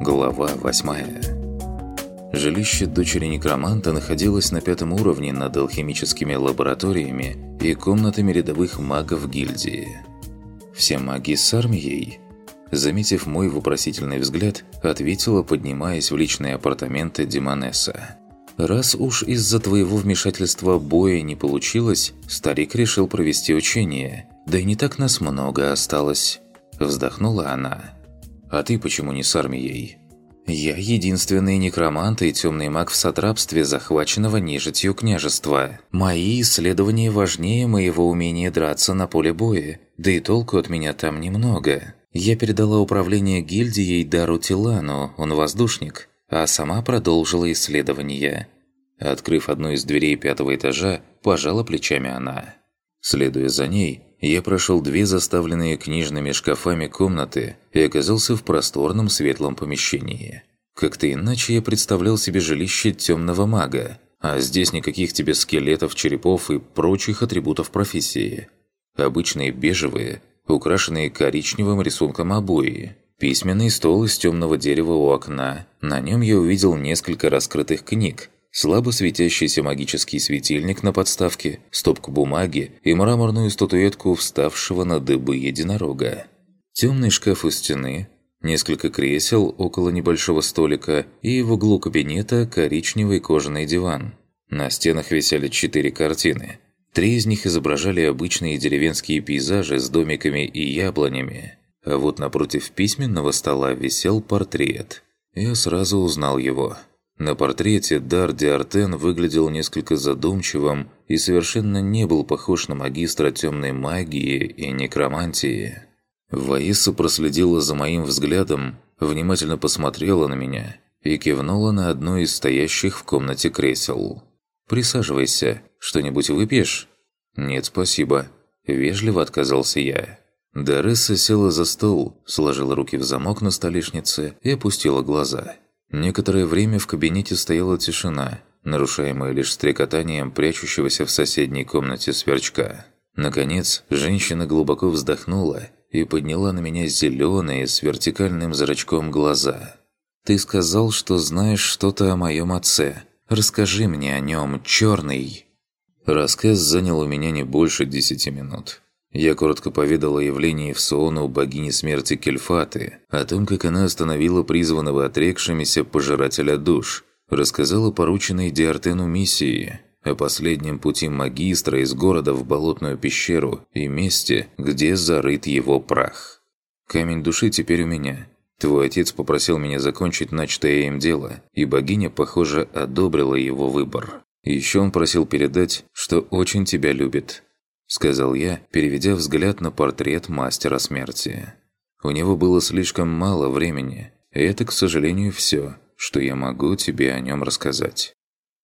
Глава 8 Жилище дочери некроманта находилось на пятом уровне над алхимическими лабораториями и комнатами рядовых магов гильдии. «Все маги с армией?» Заметив мой вопросительный взгляд, ответила, поднимаясь в личные апартаменты Димонеса. «Раз уж из-за твоего вмешательства боя не получилось, старик решил провести учение. Да и не так нас много осталось». Вздохнула она. «А ты почему не с армией?» «Я единственный некромант и темный маг в сатрапстве захваченного нежитью княжества. Мои исследования важнее моего умения драться на поле боя, да и толку от меня там немного. Я передала управление гильдией Дару Тилану, он воздушник, а сама продолжила исследования». Открыв одну из дверей пятого этажа, пожала плечами она. Следуя за ней, я прошел две заставленные книжными шкафами комнаты и оказался в просторном светлом помещении. Как-то иначе я представлял себе жилище темного мага, а здесь никаких тебе скелетов, черепов и прочих атрибутов профессии. Обычные бежевые, украшенные коричневым рисунком обои. Письменный стол из темного дерева у окна. На нем я увидел несколько раскрытых книг, слабо светящийся магический светильник на подставке, стопку бумаги и мраморную статуэтку вставшего на дыбы единорога. Темный шкаф у стены, несколько кресел около небольшого столика и в углу кабинета коричневый кожаный диван. На стенах висели четыре картины. Три из них изображали обычные деревенские пейзажи с домиками и яблонями. А вот напротив письменного стола висел портрет. Я сразу узнал его – на портрете Дар Диартен выглядел несколько задумчивым и совершенно не был похож на магистра темной магии и некромантии. Ваиса проследила за моим взглядом, внимательно посмотрела на меня и кивнула на одно из стоящих в комнате кресел. «Присаживайся. Что-нибудь выпьешь?» «Нет, спасибо». Вежливо отказался я. Даресса села за стол, сложила руки в замок на столешнице и опустила глаза. Некоторое время в кабинете стояла тишина, нарушаемая лишь стрекотанием прячущегося в соседней комнате сверчка. Наконец, женщина глубоко вздохнула и подняла на меня зеленые с вертикальным зрачком глаза. «Ты сказал, что знаешь что-то о моем отце. Расскажи мне о нем, черный!» Рассказ занял у меня не больше десяти минут. Я коротко поведал о явлении в Соону богини смерти Кельфаты, о том, как она остановила призванного отрекшимися пожирателя душ, рассказал о порученной Диартену миссии, о последнем пути магистра из города в болотную пещеру и месте, где зарыт его прах. Камень души теперь у меня. Твой отец попросил меня закончить начатое им дело, и богиня, похоже, одобрила его выбор. Еще он просил передать, что очень тебя любит сказал я, переведя взгляд на портрет мастера смерти. У него было слишком мало времени, и это, к сожалению, все, что я могу тебе о нем рассказать.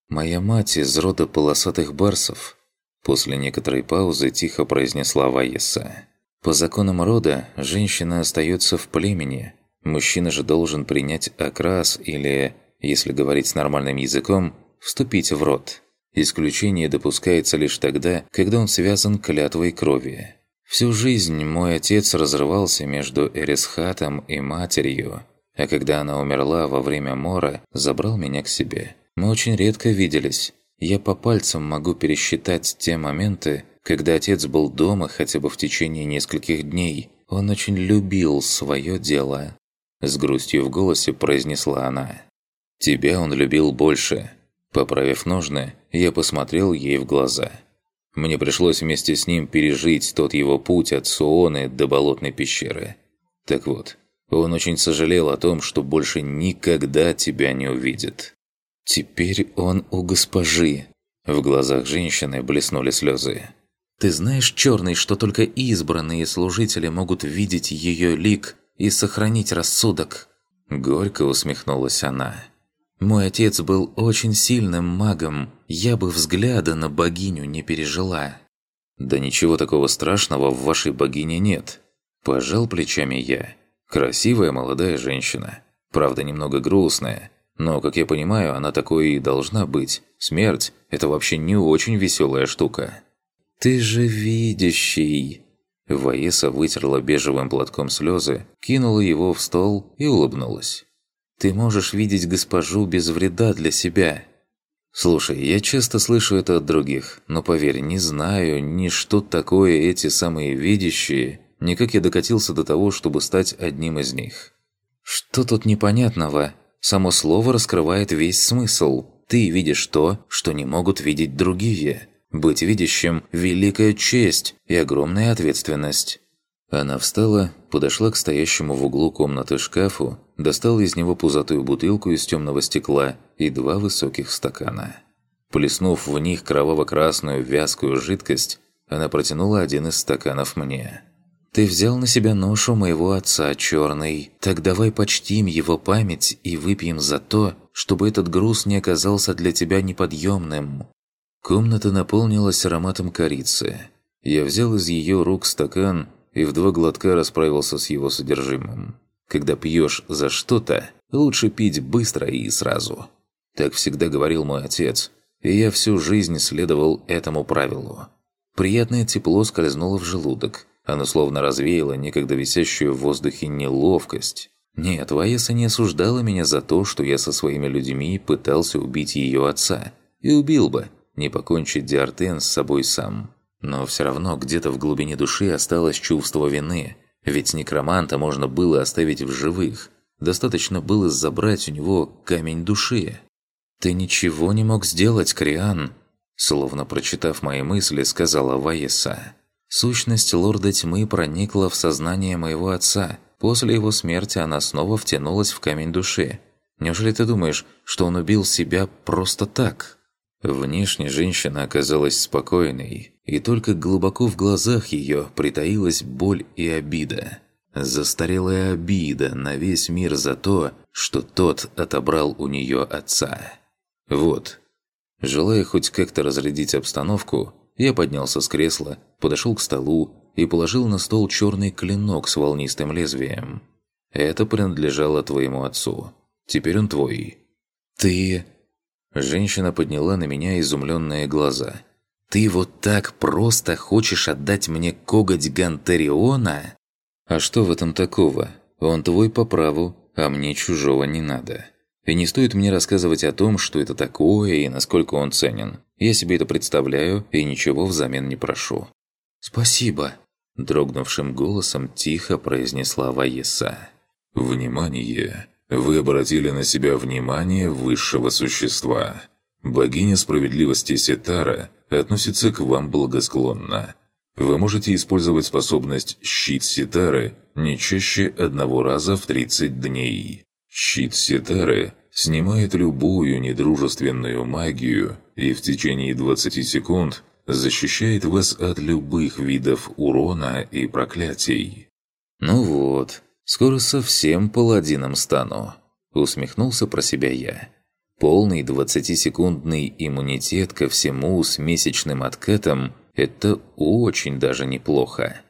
«Моя мать из рода полосатых барсов», после некоторой паузы тихо произнесла Ваеса. «По законам рода женщина остается в племени, мужчина же должен принять окрас или, если говорить с нормальным языком, вступить в род». Исключение допускается лишь тогда, когда он связан клятвой крови. Всю жизнь мой отец разрывался между Эрисхатом и матерью, а когда она умерла во время мора, забрал меня к себе. Мы очень редко виделись. Я по пальцам могу пересчитать те моменты, когда отец был дома хотя бы в течение нескольких дней. Он очень любил свое дело. С грустью в голосе произнесла она. «Тебя он любил больше. Поправив ножны, я посмотрел ей в глаза. Мне пришлось вместе с ним пережить тот его путь от Суоны до Болотной пещеры. Так вот, он очень сожалел о том, что больше никогда тебя не увидит. Теперь он у госпожи. В глазах женщины блеснули слезы. Ты знаешь, черный, что только избранные служители могут видеть ее лик и сохранить рассудок? Горько усмехнулась она. Мой отец был очень сильным магом, я бы взгляда на богиню не пережила. Да ничего такого страшного в вашей богине нет. Пожал плечами я. Красивая молодая женщина. Правда, немного грустная. Но, как я понимаю, она такой и должна быть. Смерть – это вообще не очень веселая штука. «Ты же видящий!» Ваеса вытерла бежевым платком слезы, кинула его в стол и улыбнулась. Ты можешь видеть госпожу без вреда для себя. Слушай, я часто слышу это от других, но поверь, не знаю ни что такое эти самые видящие, ни как я докатился до того, чтобы стать одним из них. Что тут непонятного? Само слово раскрывает весь смысл. Ты видишь то, что не могут видеть другие. Быть видящим – великая честь и огромная ответственность. Она встала, подошла к стоящему в углу комнаты шкафу, достала из него пузатую бутылку из темного стекла и два высоких стакана. Плеснув в них кроваво-красную вязкую жидкость, она протянула один из стаканов мне. «Ты взял на себя ношу моего отца, черный. Так давай почтим его память и выпьем за то, чтобы этот груз не оказался для тебя неподъемным». Комната наполнилась ароматом корицы. Я взял из ее рук стакан и в два глотка расправился с его содержимым. Когда пьешь за что-то, лучше пить быстро и сразу. Так всегда говорил мой отец, и я всю жизнь следовал этому правилу. Приятное тепло скользнуло в желудок, оно словно развеяло некогда висящую в воздухе неловкость. Нет, Ваеса не осуждала меня за то, что я со своими людьми пытался убить ее отца. И убил бы, не покончить Диартен с собой сам. Но все равно где-то в глубине души осталось чувство вины, ведь некроманта можно было оставить в живых. Достаточно было забрать у него камень души. «Ты ничего не мог сделать, Криан!» Словно прочитав мои мысли, сказала Ваеса. Сущность лорда тьмы проникла в сознание моего отца. После его смерти она снова втянулась в камень души. Неужели ты думаешь, что он убил себя просто так?» Внешне женщина оказалась спокойной, и только глубоко в глазах ее притаилась боль и обида. Застарелая обида на весь мир за то, что тот отобрал у нее отца. Вот. Желая хоть как-то разрядить обстановку, я поднялся с кресла, подошел к столу и положил на стол черный клинок с волнистым лезвием. Это принадлежало твоему отцу. Теперь он твой. «Ты...» Женщина подняла на меня изумленные глаза. «Ты вот так просто хочешь отдать мне коготь Гантериона?» «А что в этом такого? Он твой по праву, а мне чужого не надо. И не стоит мне рассказывать о том, что это такое и насколько он ценен. Я себе это представляю и ничего взамен не прошу». «Спасибо», – дрогнувшим голосом тихо произнесла Ваеса. «Внимание! Вы обратили на себя внимание высшего существа. Богиня справедливости Сетара относится к вам благосклонно. Вы можете использовать способность «Щит Сетары» не чаще одного раза в 30 дней. Щит Сетары снимает любую недружественную магию и в течение 20 секунд защищает вас от любых видов урона и проклятий. «Ну вот, Скоро совсем паладином стану», – усмехнулся про себя я. Полный 20-секундный иммунитет ко всему с месячным откатом – это очень даже неплохо.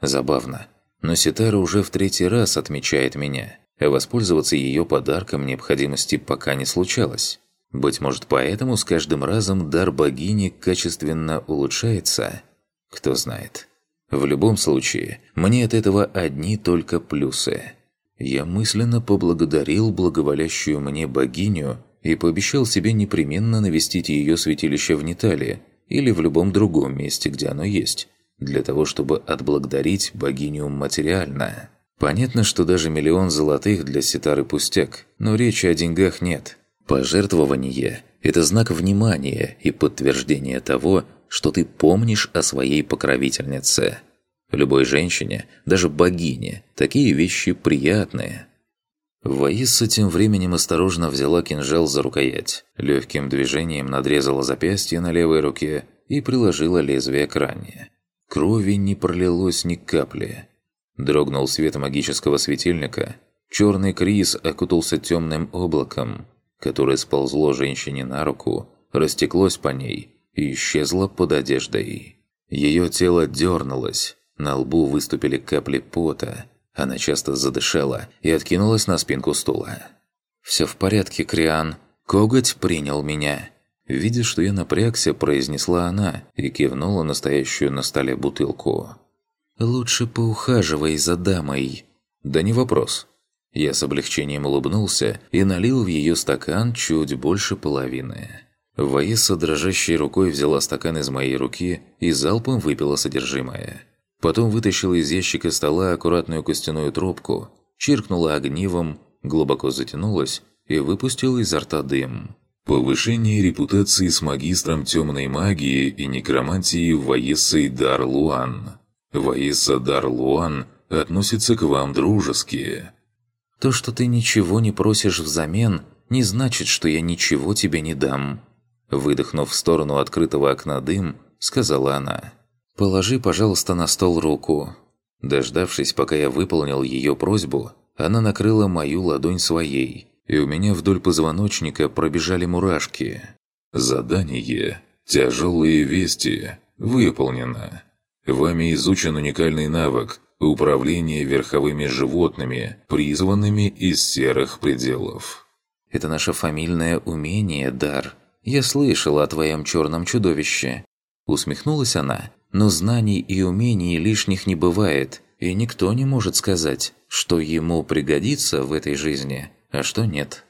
Забавно, но Ситара уже в третий раз отмечает меня, а воспользоваться ее подарком необходимости пока не случалось. Быть может, поэтому с каждым разом дар богини качественно улучшается? Кто знает. В любом случае, мне от этого одни только плюсы. Я мысленно поблагодарил благоволящую мне богиню и пообещал себе непременно навестить ее святилище в Ниталии или в любом другом месте, где оно есть, для того, чтобы отблагодарить богиню материально. Понятно, что даже миллион золотых для ситары пустяк, но речи о деньгах нет. Пожертвование – это знак внимания и подтверждение того, что ты помнишь о своей покровительнице. Любой женщине, даже богине, такие вещи приятные. Ваисса тем временем осторожно взяла кинжал за рукоять, легким движением надрезала запястье на левой руке и приложила лезвие к ране. Крови не пролилось ни капли. Дрогнул свет магического светильника. Черный криз окутался темным облаком, которое сползло женщине на руку, растеклось по ней и исчезла под одеждой. Ее тело дернулось, на лбу выступили капли пота, она часто задышала и откинулась на спинку стула. «Все в порядке, Криан. Коготь принял меня». Видя, что я напрягся, произнесла она и кивнула настоящую на столе бутылку. «Лучше поухаживай за дамой». «Да не вопрос». Я с облегчением улыбнулся и налил в ее стакан чуть больше половины. Ваиса дрожащей рукой взяла стакан из моей руки и залпом выпила содержимое. Потом вытащила из ящика стола аккуратную костяную трубку, чиркнула огнивом, глубоко затянулась и выпустила изо рта дым. Повышение репутации с магистром темной магии и некромантии Ваессой Дар Луан. Ваесса Дар Луан относится к вам дружески. То, что ты ничего не просишь взамен, не значит, что я ничего тебе не дам. Выдохнув в сторону открытого окна дым, сказала она. «Положи, пожалуйста, на стол руку». Дождавшись, пока я выполнил ее просьбу, она накрыла мою ладонь своей, и у меня вдоль позвоночника пробежали мурашки. «Задание. Тяжелые вести. Выполнено. Вами изучен уникальный навык Управление верховыми животными, призванными из серых пределов. Это наше фамильное умение, Дар. Я слышала о твоем черном чудовище. Усмехнулась она. Но знаний и умений лишних не бывает, и никто не может сказать, что ему пригодится в этой жизни, а что нет.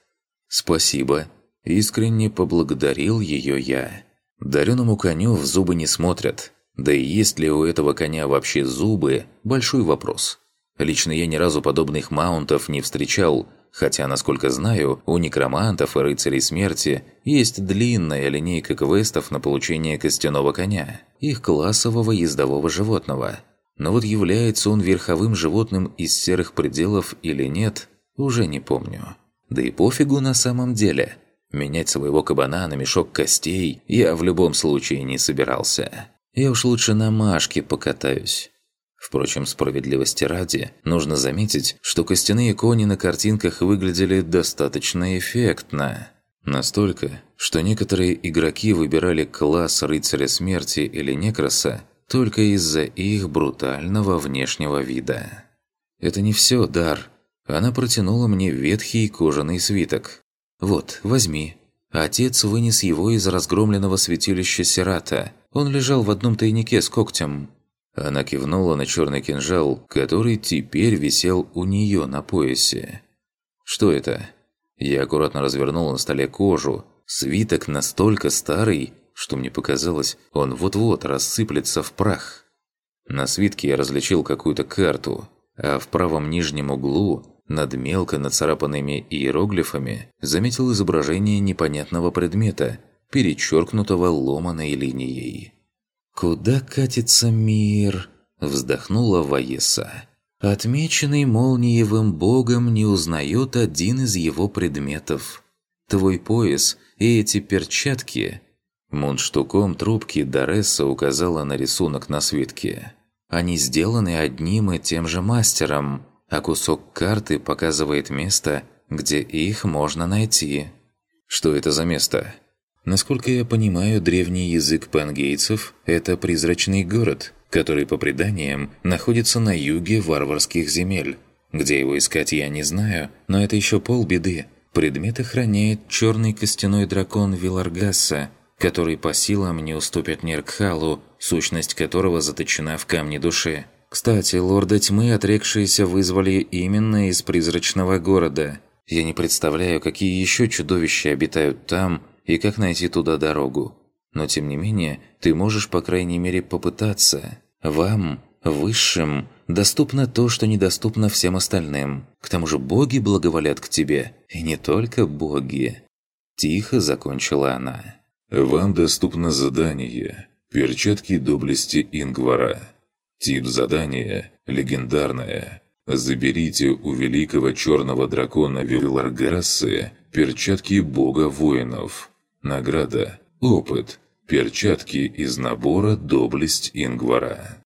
Спасибо. Искренне поблагодарил ее я. Дареному коню в зубы не смотрят, да и есть ли у этого коня вообще зубы – большой вопрос. Лично я ни разу подобных маунтов не встречал, хотя, насколько знаю, у некромантов и рыцарей смерти есть длинная линейка квестов на получение костяного коня, их классового ездового животного. Но вот является он верховым животным из серых пределов или нет, уже не помню. Да и пофигу на самом деле. Менять своего кабана на мешок костей я в любом случае не собирался. Я уж лучше на Машке покатаюсь. Впрочем, справедливости ради, нужно заметить, что костяные кони на картинках выглядели достаточно эффектно. Настолько, что некоторые игроки выбирали класс рыцаря смерти или некроса только из-за их брутального внешнего вида. Это не все, Дар. Она протянула мне ветхий кожаный свиток. «Вот, возьми». Отец вынес его из разгромленного святилища Сирата – он лежал в одном тайнике с когтем. Она кивнула на черный кинжал, который теперь висел у нее на поясе. «Что это?» Я аккуратно развернул на столе кожу. Свиток настолько старый, что мне показалось, он вот-вот рассыплется в прах. На свитке я различил какую-то карту, а в правом нижнем углу, над мелко нацарапанными иероглифами, заметил изображение непонятного предмета – перечеркнутого ломаной линией. «Куда катится мир?» – вздохнула Ваеса. «Отмеченный молниевым богом не узнает один из его предметов. Твой пояс и эти перчатки...» Мундштуком трубки Доресса указала на рисунок на свитке. «Они сделаны одним и тем же мастером, а кусок карты показывает место, где их можно найти». «Что это за место?» Насколько я понимаю, древний язык пангейцев – это призрачный город, который, по преданиям, находится на юге варварских земель. Где его искать, я не знаю, но это еще полбеды. Предмет охраняет черный костяной дракон Виларгасса, который по силам не уступит Неркхалу, сущность которого заточена в камне души. Кстати, лорда тьмы, отрекшиеся, вызвали именно из призрачного города. Я не представляю, какие еще чудовища обитают там – и как найти туда дорогу. Но тем не менее, ты можешь по крайней мере попытаться. Вам, высшим, доступно то, что недоступно всем остальным. К тому же боги благоволят к тебе. И не только боги. Тихо закончила она. Вам доступно задание «Перчатки доблести Ингвара». Тип задания «Легендарное». Заберите у великого черного дракона Виларгассы перчатки бога воинов. Награда. Опыт. Перчатки из набора «Доблесть Ингвара».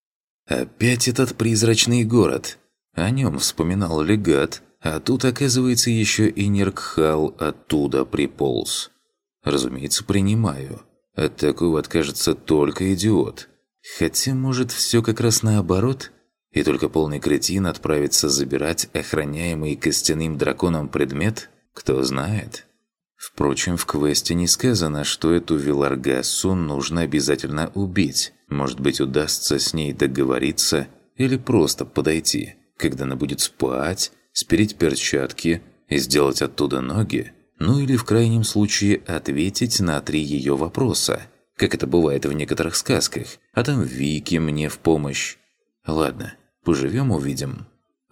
Опять этот призрачный город. О нем вспоминал легат, а тут, оказывается, еще и Неркхал оттуда приполз. Разумеется, принимаю. От такого откажется только идиот. Хотя, может, все как раз наоборот? И только полный кретин отправится забирать охраняемый костяным драконом предмет? Кто знает? Впрочем, в квесте не сказано, что эту Виларгасу нужно обязательно убить. Может быть, удастся с ней договориться или просто подойти, когда она будет спать, спереть перчатки и сделать оттуда ноги, ну или в крайнем случае ответить на три ее вопроса, как это бывает в некоторых сказках, а там Вики мне в помощь. Ладно, поживем увидим.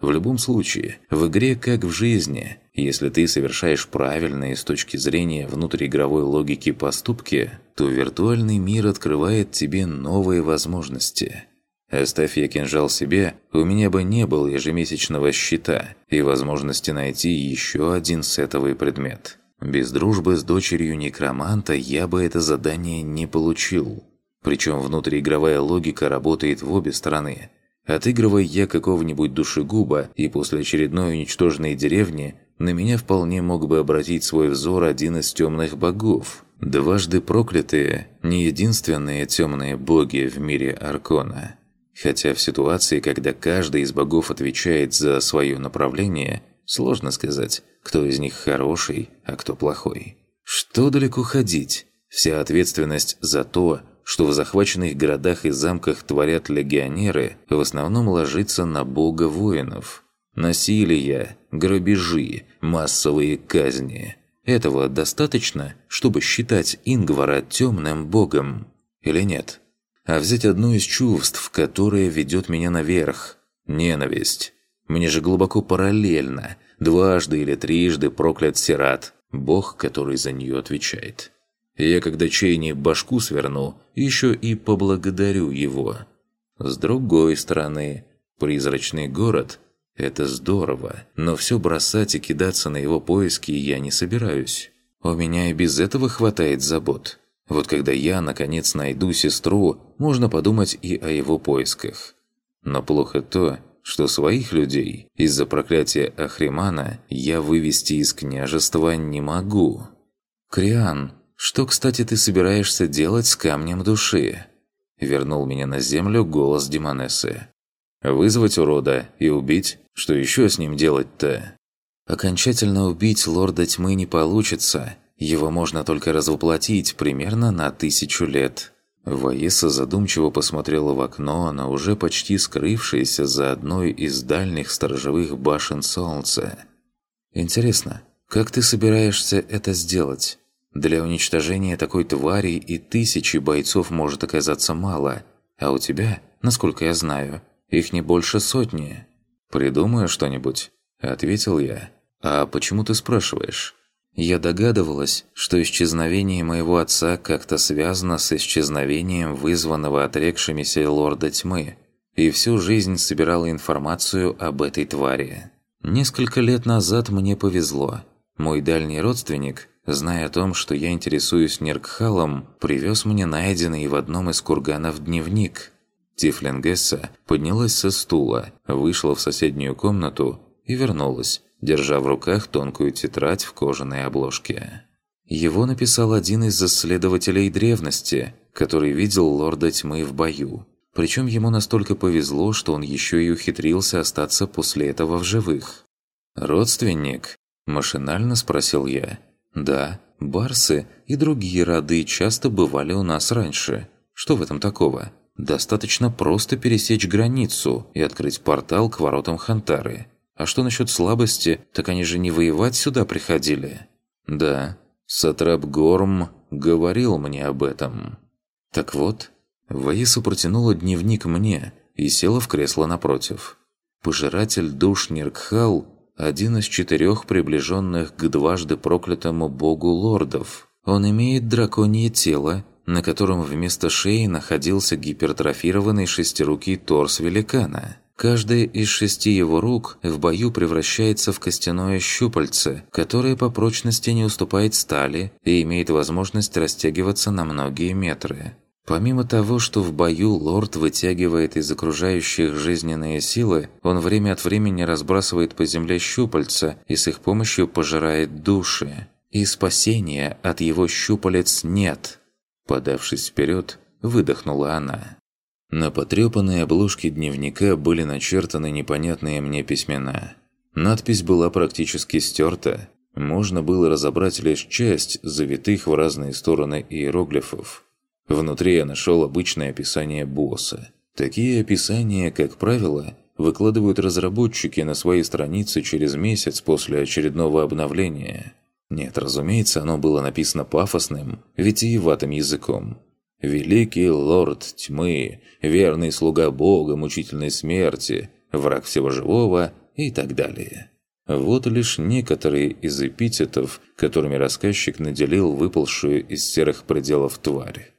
В любом случае, в игре как в жизни, если ты совершаешь правильные с точки зрения внутриигровой логики поступки, то виртуальный мир открывает тебе новые возможности. Оставь я кинжал себе, у меня бы не было ежемесячного счета и возможности найти еще один сетовый предмет. Без дружбы с дочерью некроманта я бы это задание не получил. Причем внутриигровая логика работает в обе стороны. Отыгрывая я какого-нибудь душегуба, и после очередной уничтоженной деревни на меня вполне мог бы обратить свой взор один из темных богов. Дважды проклятые – не единственные темные боги в мире Аркона. Хотя в ситуации, когда каждый из богов отвечает за свое направление, сложно сказать, кто из них хороший, а кто плохой. Что далеко ходить? Вся ответственность за то, что в захваченных городах и замках творят легионеры, в основном ложится на бога воинов. Насилие, грабежи, массовые казни. Этого достаточно, чтобы считать Ингвара темным богом? Или нет? а взять одно из чувств, которое ведет меня наверх – ненависть. Мне же глубоко параллельно, дважды или трижды проклят Сират, бог, который за нее отвечает. Я, когда Чейни башку сверну, еще и поблагодарю его. С другой стороны, призрачный город – это здорово, но все бросать и кидаться на его поиски я не собираюсь. У меня и без этого хватает забот. Вот когда я, наконец, найду сестру, можно подумать и о его поисках. Но плохо то, что своих людей из-за проклятия Ахримана я вывести из княжества не могу. «Криан, что, кстати, ты собираешься делать с камнем души?» Вернул меня на землю голос Демонессы. «Вызвать урода и убить? Что еще с ним делать-то?» «Окончательно убить лорда тьмы не получится», его можно только развоплотить примерно на тысячу лет. Ваеса задумчиво посмотрела в окно на уже почти скрывшееся за одной из дальних сторожевых башен солнца. «Интересно, как ты собираешься это сделать? Для уничтожения такой твари и тысячи бойцов может оказаться мало, а у тебя, насколько я знаю, их не больше сотни». «Придумаю что-нибудь», — ответил я. «А почему ты спрашиваешь?» Я догадывалась, что исчезновение моего отца как-то связано с исчезновением вызванного отрекшимися лорда тьмы, и всю жизнь собирала информацию об этой твари. Несколько лет назад мне повезло. Мой дальний родственник, зная о том, что я интересуюсь Неркхалом, привез мне найденный в одном из курганов дневник. Тифлингесса поднялась со стула, вышла в соседнюю комнату и вернулась, держа в руках тонкую тетрадь в кожаной обложке. Его написал один из исследователей древности, который видел лорда тьмы в бою. Причем ему настолько повезло, что он еще и ухитрился остаться после этого в живых. «Родственник?» – машинально спросил я. «Да, барсы и другие роды часто бывали у нас раньше. Что в этом такого? Достаточно просто пересечь границу и открыть портал к воротам Хантары. А что насчет слабости, так они же не воевать сюда приходили. Да, Сатрап Горм говорил мне об этом. Так вот, Ваиса протянула дневник мне и села в кресло напротив. Пожиратель душ Ниркхал – один из четырех приближенных к дважды проклятому богу лордов. Он имеет драконье тело, на котором вместо шеи находился гипертрофированный шестирукий торс великана – Каждая из шести его рук в бою превращается в костяное щупальце, которое по прочности не уступает стали и имеет возможность растягиваться на многие метры. Помимо того, что в бою лорд вытягивает из окружающих жизненные силы, он время от времени разбрасывает по земле щупальца и с их помощью пожирает души. И спасения от его щупалец нет. Подавшись вперед, выдохнула она. На потрепанной обложке дневника были начертаны непонятные мне письмена. Надпись была практически стерта. Можно было разобрать лишь часть завитых в разные стороны иероглифов. Внутри я нашел обычное описание босса. Такие описания, как правило, выкладывают разработчики на свои страницы через месяц после очередного обновления. Нет, разумеется, оно было написано пафосным, витиеватым языком. «Великий лорд тьмы, верный слуга бога мучительной смерти, враг всего живого» и так далее. Вот лишь некоторые из эпитетов, которыми рассказчик наделил выпалшую из серых пределов тварь.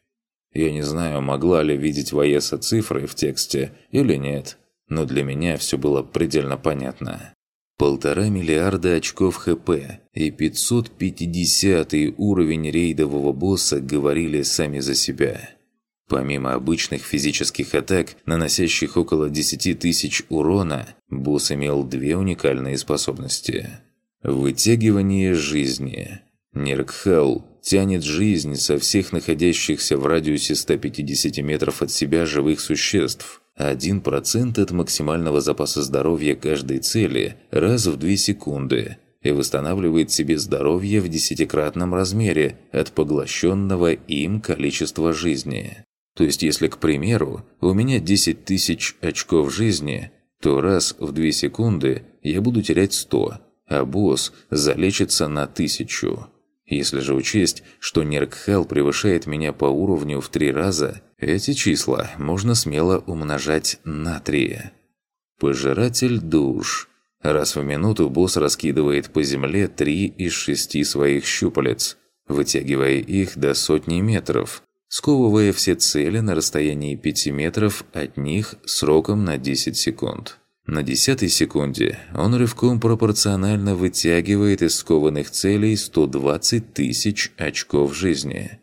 Я не знаю, могла ли видеть Ваеса цифры в тексте или нет, но для меня все было предельно понятно. Полтора миллиарда очков ХП и 550 уровень рейдового босса говорили сами за себя. Помимо обычных физических атак, наносящих около 10 тысяч урона, босс имел две уникальные способности. Вытягивание жизни. Неркхал тянет жизнь со всех находящихся в радиусе 150 метров от себя живых существ. 1% от максимального запаса здоровья каждой цели раз в 2 секунды и восстанавливает себе здоровье в десятикратном размере от поглощенного им количества жизни. То есть, если, к примеру, у меня 10 тысяч очков жизни, то раз в 2 секунды я буду терять 100, а босс залечится на 1000. Если же учесть, что Неркхел превышает меня по уровню в 3 раза, эти числа можно смело умножать на 3. Пожиратель душ. Раз в минуту босс раскидывает по земле 3 из 6 своих щупалец, вытягивая их до сотни метров, сковывая все цели на расстоянии 5 метров от них сроком на 10 секунд. На десятой секунде он рывком пропорционально вытягивает из скованных целей 120 тысяч очков жизни.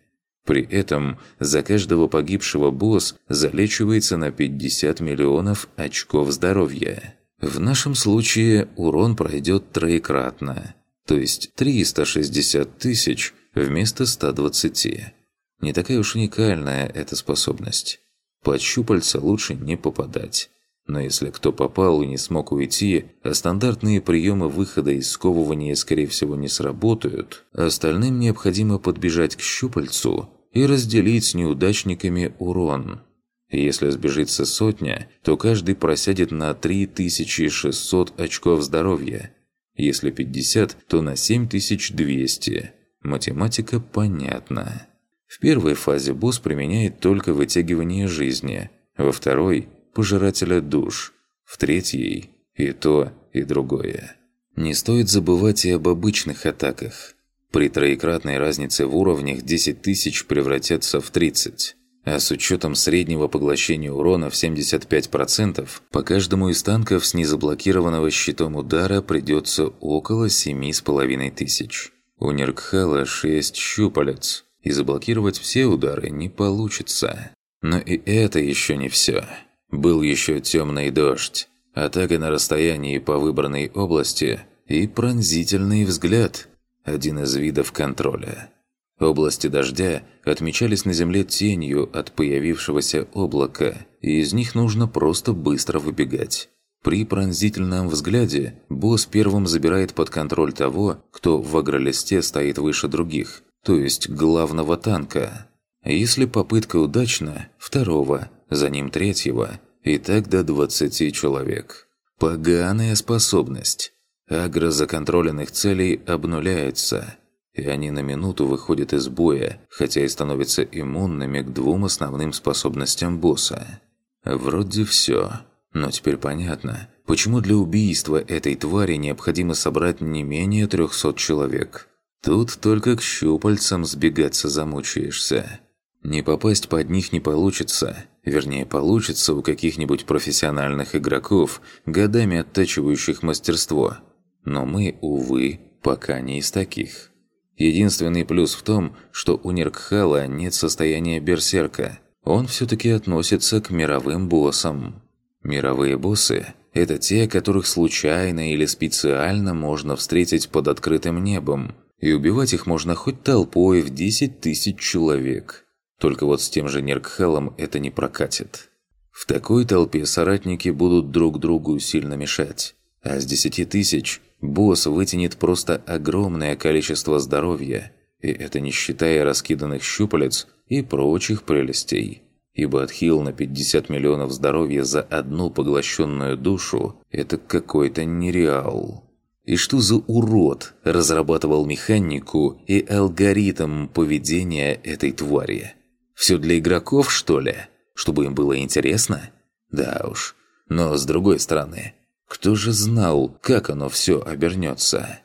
При этом за каждого погибшего босс залечивается на 50 миллионов очков здоровья. В нашем случае урон пройдет троекратно, то есть 360 тысяч вместо 120. Не такая уж уникальная эта способность. Под щупальца лучше не попадать. Но если кто попал и не смог уйти, а стандартные приемы выхода из сковывания, скорее всего, не сработают, остальным необходимо подбежать к щупальцу и разделить с неудачниками урон. Если сбежится сотня, то каждый просядет на 3600 очков здоровья. Если 50, то на 7200. Математика понятна. В первой фазе босс применяет только вытягивание жизни, во второй – пожирателя душ, в третьей – и то, и другое. Не стоит забывать и об обычных атаках. При троекратной разнице в уровнях 10 тысяч превратятся в 30, а с учетом среднего поглощения урона в 75%, по каждому из танков с незаблокированного щитом удара придется около 7,5 тысяч. У Неркхала 6 щупалец – и заблокировать все удары не получится. Но и это еще не все. Был еще темный дождь, атака на расстоянии по выбранной области и пронзительный взгляд – один из видов контроля. Области дождя отмечались на земле тенью от появившегося облака, и из них нужно просто быстро выбегать. При пронзительном взгляде босс первым забирает под контроль того, кто в агролисте стоит выше других, то есть главного танка. Если попытка удачна, второго, за ним третьего, и так до 20 человек. Поганая способность. Агро законтроленных целей обнуляется, и они на минуту выходят из боя, хотя и становятся иммунными к двум основным способностям босса. Вроде все, но теперь понятно, почему для убийства этой твари необходимо собрать не менее 300 человек. Тут только к щупальцам сбегаться замучаешься. Не попасть под них не получится. Вернее, получится у каких-нибудь профессиональных игроков, годами оттачивающих мастерство. Но мы, увы, пока не из таких. Единственный плюс в том, что у Ниркхала нет состояния берсерка. Он все-таки относится к мировым боссам. Мировые боссы – это те, которых случайно или специально можно встретить под открытым небом – и убивать их можно хоть толпой в 10 тысяч человек. Только вот с тем же Неркхелом это не прокатит. В такой толпе соратники будут друг другу сильно мешать. А с 10 тысяч босс вытянет просто огромное количество здоровья, и это не считая раскиданных щупалец и прочих прелестей. ибо отхил на 50 миллионов здоровья за одну поглощенную душу – это какой-то нереал. И что за урод разрабатывал механику и алгоритм поведения этой твари? Все для игроков, что ли? Чтобы им было интересно? Да уж. Но с другой стороны, кто же знал, как оно все обернется?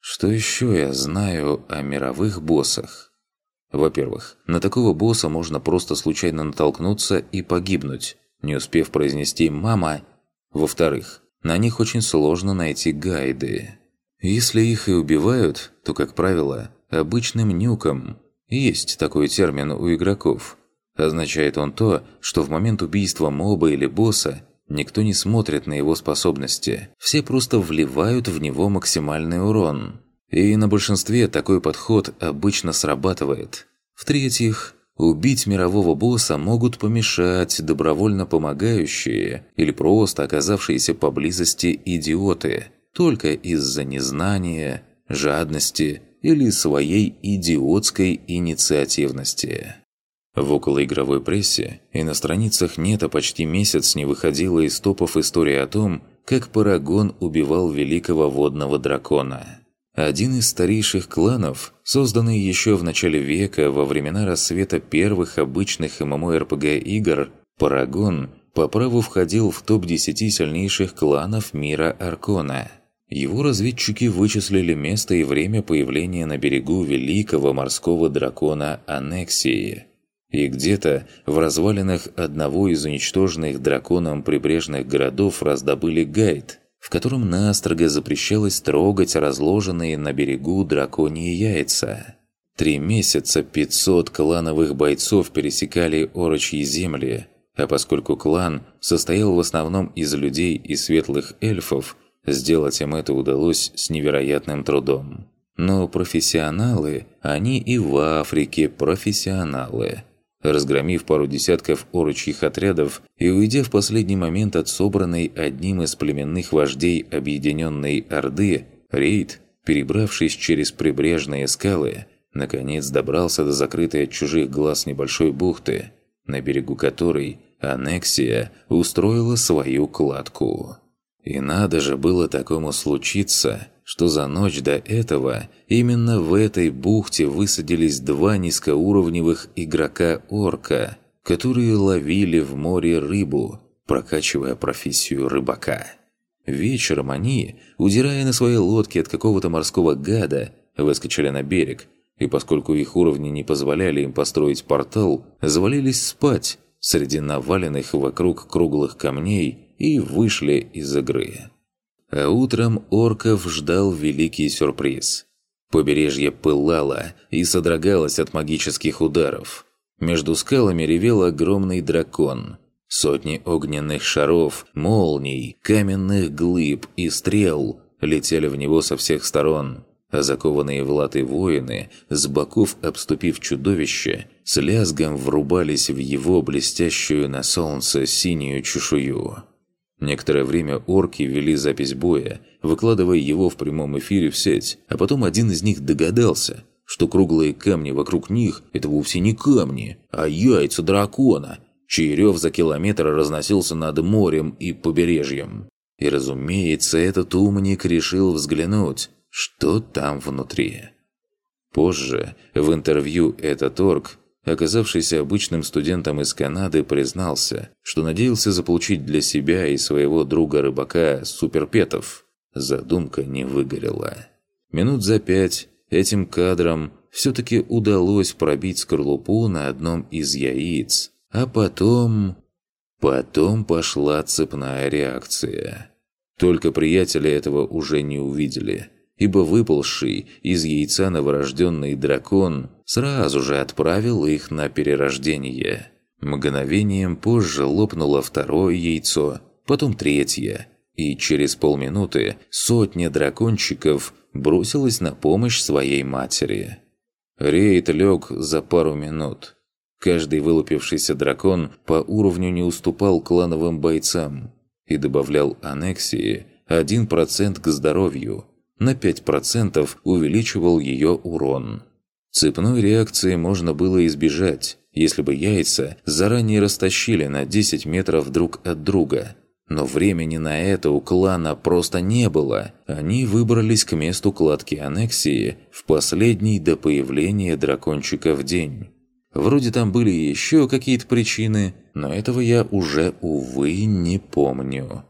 Что еще я знаю о мировых боссах? Во-первых, на такого босса можно просто случайно натолкнуться и погибнуть, не успев произнести «мама». Во-вторых, на них очень сложно найти гайды. Если их и убивают, то, как правило, обычным нюком. Есть такой термин у игроков. Означает он то, что в момент убийства моба или босса никто не смотрит на его способности. Все просто вливают в него максимальный урон. И на большинстве такой подход обычно срабатывает. В-третьих, убить мирового босса могут помешать добровольно помогающие или просто оказавшиеся поблизости идиоты, только из-за незнания, жадности или своей идиотской инициативности. В околоигровой прессе и на страницах НЕТа почти месяц не выходила из топов история о том, как Парагон убивал великого водного дракона. Один из старейших кланов, созданный еще в начале века во времена рассвета первых обычных ММО-РПГ игр, Парагон по праву входил в топ-10 сильнейших кланов мира Аркона. Его разведчики вычислили место и время появления на берегу великого морского дракона Аннексии. И где-то в развалинах одного из уничтоженных драконом прибрежных городов раздобыли гайд – в котором настрого запрещалось трогать разложенные на берегу драконьи яйца. Три месяца 500 клановых бойцов пересекали орочьи земли, а поскольку клан состоял в основном из людей и светлых эльфов, сделать им это удалось с невероятным трудом. Но профессионалы, они и в Африке профессионалы – разгромив пару десятков орочьих отрядов и уйдя в последний момент от собранной одним из племенных вождей Объединенной Орды, рейд, перебравшись через прибрежные скалы, наконец добрался до закрытой от чужих глаз небольшой бухты, на берегу которой Аннексия устроила свою кладку. И надо же было такому случиться – что за ночь до этого именно в этой бухте высадились два низкоуровневых игрока-орка, которые ловили в море рыбу, прокачивая профессию рыбака. Вечером они, удирая на своей лодке от какого-то морского гада, выскочили на берег, и поскольку их уровни не позволяли им построить портал, завалились спать среди наваленных вокруг круглых камней и вышли из игры. А утром орков ждал великий сюрприз. Побережье пылало и содрогалось от магических ударов. Между скалами ревел огромный дракон. Сотни огненных шаров, молний, каменных глыб и стрел летели в него со всех сторон, а закованные в латы воины, с боков обступив чудовище, с лязгом врубались в его блестящую на солнце синюю чешую. Некоторое время орки вели запись боя, выкладывая его в прямом эфире в сеть, а потом один из них догадался, что круглые камни вокруг них – это вовсе не камни, а яйца дракона, чей рев за километр разносился над морем и побережьем. И, разумеется, этот умник решил взглянуть, что там внутри. Позже, в интервью этот орк оказавшийся обычным студентом из Канады, признался, что надеялся заполучить для себя и своего друга-рыбака суперпетов. Задумка не выгорела. Минут за пять этим кадрам все-таки удалось пробить скорлупу на одном из яиц, а потом... Потом пошла цепная реакция. Только приятели этого уже не увидели – ибо выползший из яйца новорожденный дракон сразу же отправил их на перерождение. Мгновением позже лопнуло второе яйцо, потом третье, и через полминуты сотня дракончиков бросилась на помощь своей матери. Рейд лег за пару минут. Каждый вылупившийся дракон по уровню не уступал клановым бойцам и добавлял аннексии 1% к здоровью – на 5% увеличивал ее урон. Цепной реакции можно было избежать, если бы яйца заранее растащили на 10 метров друг от друга. Но времени на это у клана просто не было. Они выбрались к месту кладки аннексии в последний до появления дракончика в день. Вроде там были еще какие-то причины, но этого я уже, увы, не помню.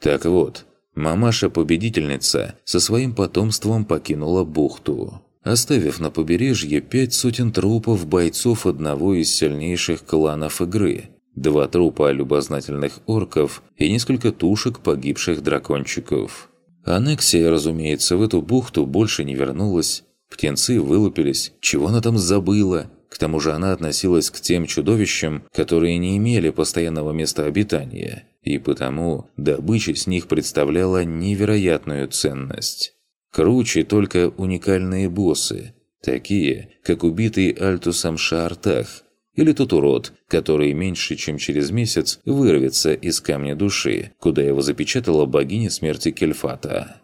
Так вот, мамаша-победительница со своим потомством покинула бухту оставив на побережье пять сотен трупов бойцов одного из сильнейших кланов игры, два трупа любознательных орков и несколько тушек погибших дракончиков. Аннексия, разумеется, в эту бухту больше не вернулась. Птенцы вылупились, чего она там забыла. К тому же она относилась к тем чудовищам, которые не имели постоянного места обитания, и потому добыча с них представляла невероятную ценность. Круче только уникальные боссы, такие, как убитый Альтусом Шаартах, или тот урод, который меньше чем через месяц вырвется из камня души, куда его запечатала богиня смерти Кельфата.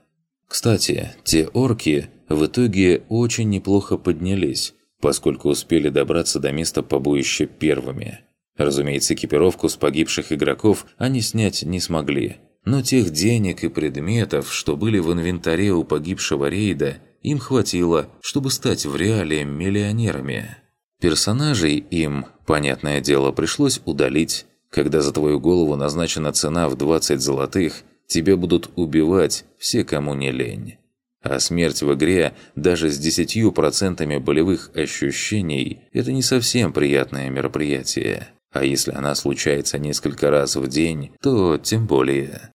Кстати, те орки в итоге очень неплохо поднялись, поскольку успели добраться до места побоища первыми. Разумеется, экипировку с погибших игроков они снять не смогли – но тех денег и предметов, что были в инвентаре у погибшего рейда, им хватило, чтобы стать в реале миллионерами. Персонажей им, понятное дело, пришлось удалить. Когда за твою голову назначена цена в 20 золотых, тебе будут убивать все, кому не лень. А смерть в игре даже с 10% болевых ощущений – это не совсем приятное мероприятие. А если она случается несколько раз в день, то тем более.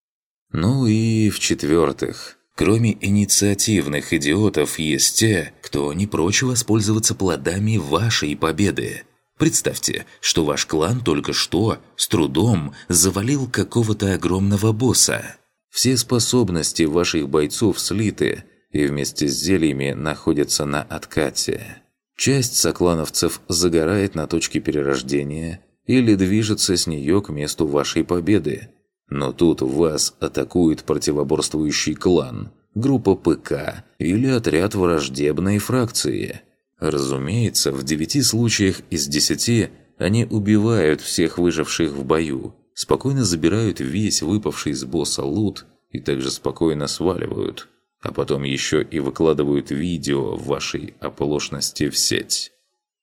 Ну и в-четвертых, кроме инициативных идиотов есть те, кто не прочь воспользоваться плодами вашей победы. Представьте, что ваш клан только что, с трудом, завалил какого-то огромного босса. Все способности ваших бойцов слиты и вместе с зельями находятся на откате. Часть соклановцев загорает на точке перерождения или движется с нее к месту вашей победы, но тут вас атакует противоборствующий клан, группа ПК или отряд враждебной фракции. Разумеется, в девяти случаях из десяти они убивают всех выживших в бою, спокойно забирают весь выпавший с босса лут и также спокойно сваливают, а потом еще и выкладывают видео вашей оплошности в сеть.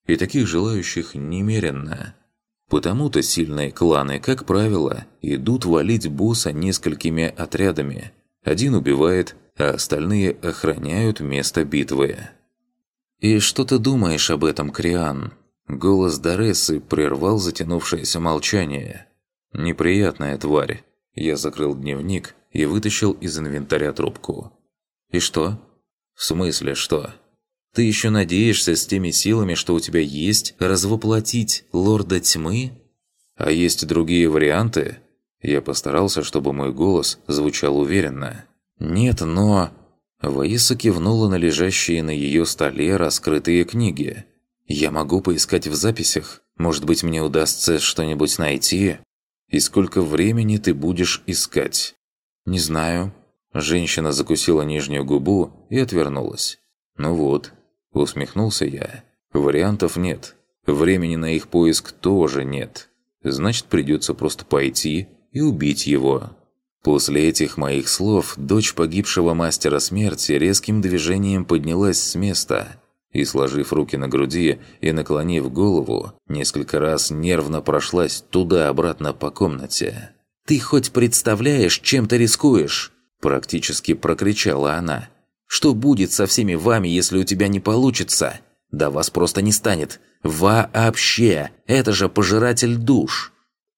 И таких желающих немерено. Потому-то сильные кланы, как правило, идут валить босса несколькими отрядами. Один убивает, а остальные охраняют место битвы. «И что ты думаешь об этом, Криан?» Голос Дорессы прервал затянувшееся молчание. «Неприятная тварь». Я закрыл дневник и вытащил из инвентаря трубку. «И что?» «В смысле что?» Ты еще надеешься с теми силами, что у тебя есть, развоплотить лорда тьмы? А есть другие варианты? Я постарался, чтобы мой голос звучал уверенно. Нет, но... Ваиса кивнула на лежащие на ее столе раскрытые книги. «Я могу поискать в записях. Может быть, мне удастся что-нибудь найти? И сколько времени ты будешь искать?» «Не знаю». Женщина закусила нижнюю губу и отвернулась. «Ну вот, Усмехнулся я. Вариантов нет. Времени на их поиск тоже нет. Значит, придется просто пойти и убить его. После этих моих слов дочь погибшего мастера смерти резким движением поднялась с места и, сложив руки на груди и наклонив голову, несколько раз нервно прошлась туда-обратно по комнате. «Ты хоть представляешь, чем ты рискуешь?» Практически прокричала она. Что будет со всеми вами, если у тебя не получится? Да вас просто не станет. Вообще! Это же пожиратель душ!»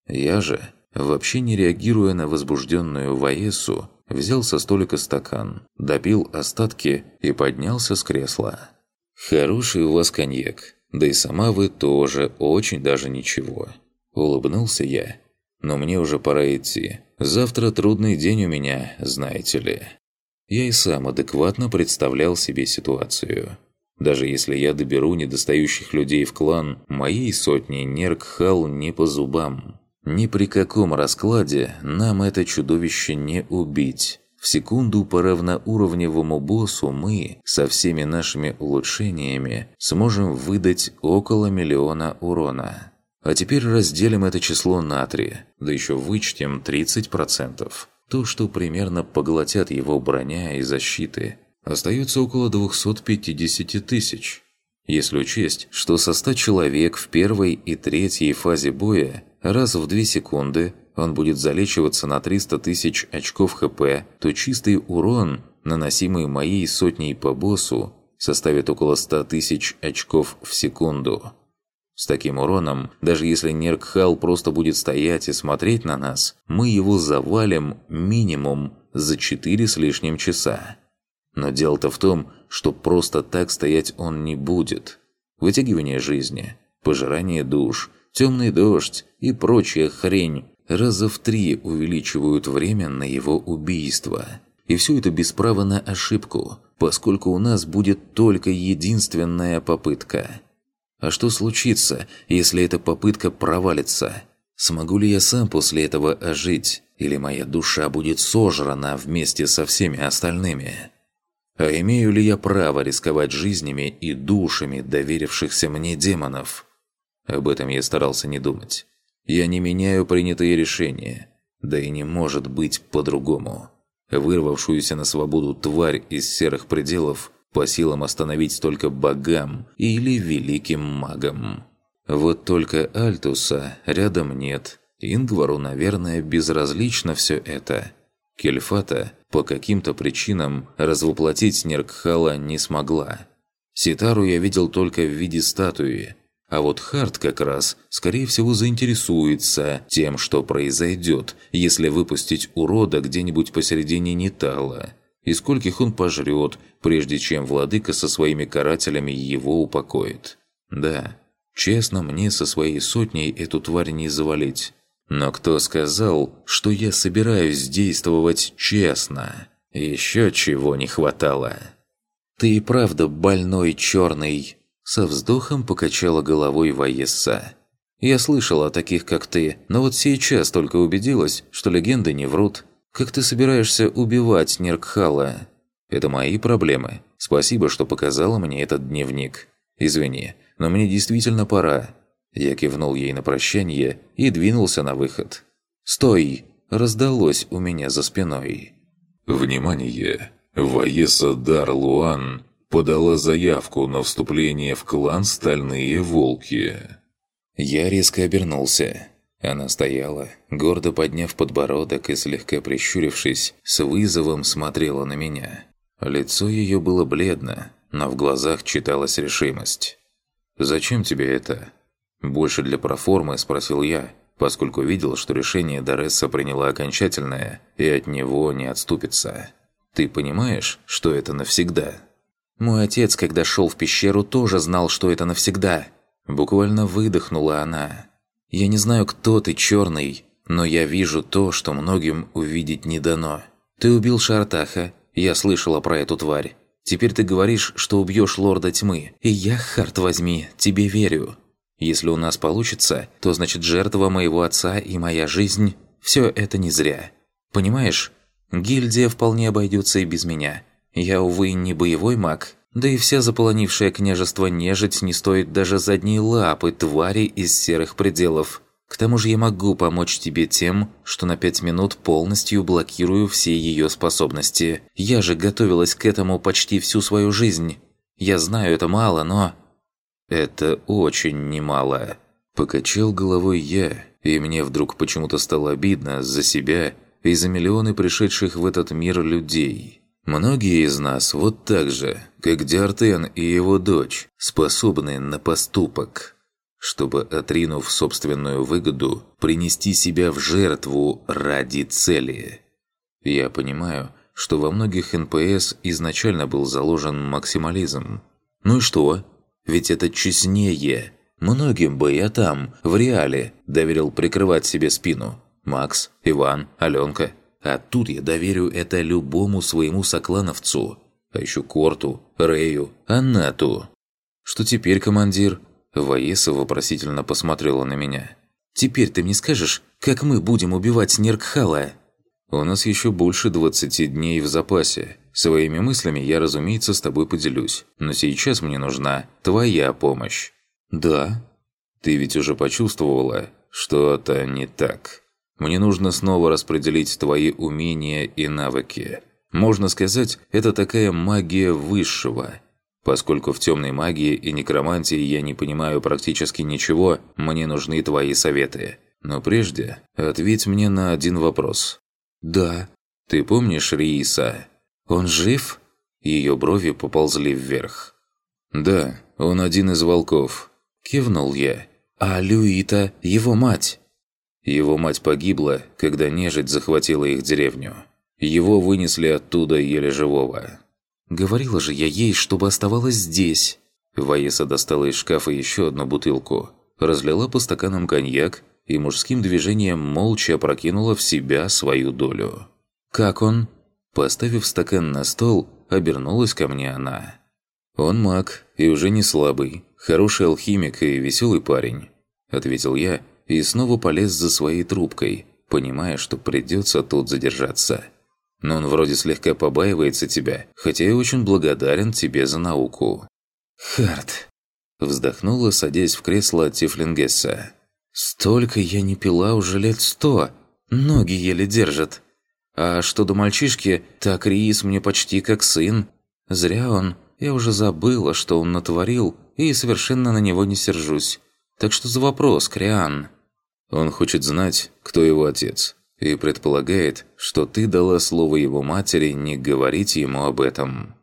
Я же, вообще не реагируя на возбужденную Ваесу, взял со столика стакан, допил остатки и поднялся с кресла. «Хороший у вас коньяк, да и сама вы тоже очень даже ничего». Улыбнулся я. «Но мне уже пора идти. Завтра трудный день у меня, знаете ли». Я и сам адекватно представлял себе ситуацию. Даже если я доберу недостающих людей в клан, моей сотни Неркхал не по зубам. Ни при каком раскладе нам это чудовище не убить. В секунду по равноуровневому боссу мы, со всеми нашими улучшениями, сможем выдать около миллиона урона. А теперь разделим это число на 3, да еще вычтем 30%. То, что примерно поглотят его броня и защиты. Остается около 250 тысяч. Если учесть, что со 100 человек в первой и третьей фазе боя раз в 2 секунды он будет залечиваться на 300 тысяч очков ХП, то чистый урон, наносимый моей сотней по боссу, составит около 100 тысяч очков в секунду. С таким уроном, даже если Неркхал просто будет стоять и смотреть на нас, мы его завалим минимум за 4 с лишним часа. Но дело-то в том, что просто так стоять он не будет. Вытягивание жизни, пожирание душ, темный дождь и прочая хрень раза в три увеличивают время на его убийство. И все это без права на ошибку, поскольку у нас будет только единственная попытка. А что случится, если эта попытка провалится? Смогу ли я сам после этого ожить? Или моя душа будет сожрана вместе со всеми остальными? А имею ли я право рисковать жизнями и душами доверившихся мне демонов? Об этом я старался не думать. Я не меняю принятые решения. Да и не может быть по-другому. Вырвавшуюся на свободу тварь из серых пределов по силам остановить только богам или великим магам. Вот только Альтуса рядом нет. Ингвару, наверное, безразлично все это. Кельфата по каким-то причинам развоплотить Неркхала не смогла. Ситару я видел только в виде статуи, а вот Харт как раз, скорее всего, заинтересуется тем, что произойдет, если выпустить урода где-нибудь посередине Нитала, и скольких он пожрет, прежде чем владыка со своими карателями его упокоит. Да, честно, мне со своей сотней эту тварь не завалить. Но кто сказал, что я собираюсь действовать честно? Еще чего не хватало. Ты и правда больной черный. Со вздохом покачала головой Ваесса. Я слышала о таких, как ты, но вот сейчас только убедилась, что легенды не врут. Как ты собираешься убивать Неркхала? Это мои проблемы. Спасибо, что показала мне этот дневник. Извини, но мне действительно пора. Я кивнул ей на прощание и двинулся на выход. «Стой!» – раздалось у меня за спиной. «Внимание! Ваеса Дар Луан подала заявку на вступление в клан «Стальные волки». Я резко обернулся. Она стояла, гордо подняв подбородок и слегка прищурившись, с вызовом смотрела на меня. Лицо ее было бледно, но в глазах читалась решимость. «Зачем тебе это?» Больше для проформы спросил я, поскольку видел, что решение Доресса приняла окончательное и от него не отступится. «Ты понимаешь, что это навсегда?» «Мой отец, когда шел в пещеру, тоже знал, что это навсегда». Буквально выдохнула она. «Я не знаю, кто ты, черный, но я вижу то, что многим увидеть не дано. Ты убил Шартаха, я слышала про эту тварь. Теперь ты говоришь, что убьешь лорда тьмы, и я, харт возьми, тебе верю. Если у нас получится, то значит жертва моего отца и моя жизнь – все это не зря. Понимаешь? Гильдия вполне обойдется и без меня. Я, увы, не боевой маг, да и вся заполонившая княжество нежить не стоит даже задней лапы твари из серых пределов. К тому же я могу помочь тебе тем, что на пять минут полностью блокирую все ее способности. Я же готовилась к этому почти всю свою жизнь. Я знаю, это мало, но... «Это очень немало». Покачал головой я, и мне вдруг почему-то стало обидно за себя и за миллионы пришедших в этот мир людей. Многие из нас вот так же, как Диартен и его дочь, способны на поступок, чтобы, отринув собственную выгоду, принести себя в жертву ради цели. Я понимаю, что во многих НПС изначально был заложен максимализм. Ну и что? Ведь это честнее. Многим бы я там, в реале, доверил прикрывать себе спину. Макс, Иван, Аленка. А тут я доверю это любому своему соклановцу. А еще Корту, Рэю, Аннату. «Что теперь, командир?» Ваеса вопросительно посмотрела на меня. «Теперь ты мне скажешь, как мы будем убивать Неркхала?» «У нас еще больше 20 дней в запасе. Своими мыслями я, разумеется, с тобой поделюсь. Но сейчас мне нужна твоя помощь». «Да?» Ты ведь уже почувствовала, что это не так. Мне нужно снова распределить твои умения и навыки. Можно сказать, это такая магия высшего. Поскольку в темной магии и некромантии я не понимаю практически ничего, мне нужны твои советы. Но прежде ответь мне на один вопрос. «Да». «Ты помнишь Рииса?» «Он жив?» Ее брови поползли вверх. «Да, он один из волков», – кивнул я. «А Люита – его мать?» Его мать погибла, когда нежить захватила их деревню. Его вынесли оттуда еле живого. Говорила же я ей, чтобы оставалась здесь. Ваеса достала из шкафа еще одну бутылку, разлила по стаканам коньяк и мужским движением молча опрокинула в себя свою долю. «Как он?» Поставив стакан на стол, обернулась ко мне она. «Он маг, и уже не слабый, хороший алхимик и веселый парень», ответил я и снова полез за своей трубкой, понимая, что придется тут задержаться. Но он вроде слегка побаивается тебя, хотя и очень благодарен тебе за науку». «Харт!» Вздохнула, садясь в кресло Тифлингесса. «Столько я не пила уже лет сто. Ноги еле держат. А что до мальчишки, так Риис мне почти как сын. Зря он. Я уже забыла, что он натворил, и совершенно на него не сержусь. Так что за вопрос, Криан?» Он хочет знать, кто его отец и предполагает, что ты дала слово его матери не говорить ему об этом».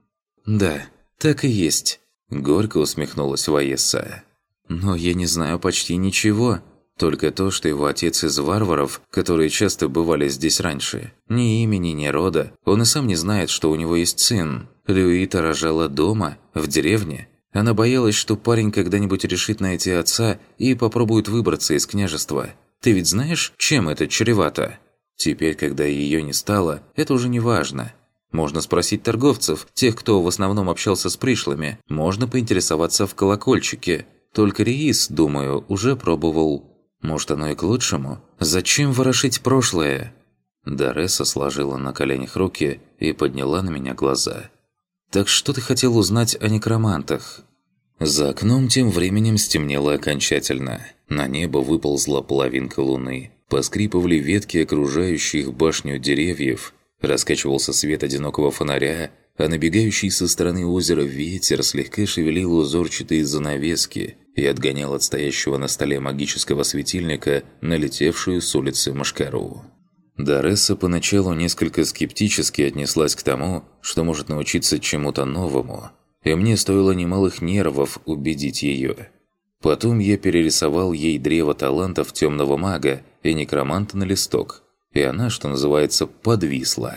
«Да, так и есть», – горько усмехнулась Ваесса. «Но я не знаю почти ничего, только то, что его отец из варваров, которые часто бывали здесь раньше. Ни имени, ни рода. Он и сам не знает, что у него есть сын. Люита рожала дома, в деревне. Она боялась, что парень когда-нибудь решит найти отца и попробует выбраться из княжества. Ты ведь знаешь, чем это чревато?» Теперь, когда ее не стало, это уже не важно. Можно спросить торговцев, тех, кто в основном общался с пришлыми. Можно поинтересоваться в колокольчике. Только Риис, думаю, уже пробовал. Может, оно и к лучшему? Зачем ворошить прошлое?» Дареса сложила на коленях руки и подняла на меня глаза. «Так что ты хотел узнать о некромантах?» За окном тем временем стемнело окончательно. На небо выползла половинка луны. Поскрипывали ветки окружающих башню деревьев, раскачивался свет одинокого фонаря, а набегающий со стороны озера ветер слегка шевелил узорчатые занавески и отгонял от стоящего на столе магического светильника налетевшую с улицы Машкару. Даресса поначалу несколько скептически отнеслась к тому, что может научиться чему-то новому, и мне стоило немалых нервов убедить ее. Потом я перерисовал ей древо талантов темного мага и некроманта на листок, и она, что называется, подвисла.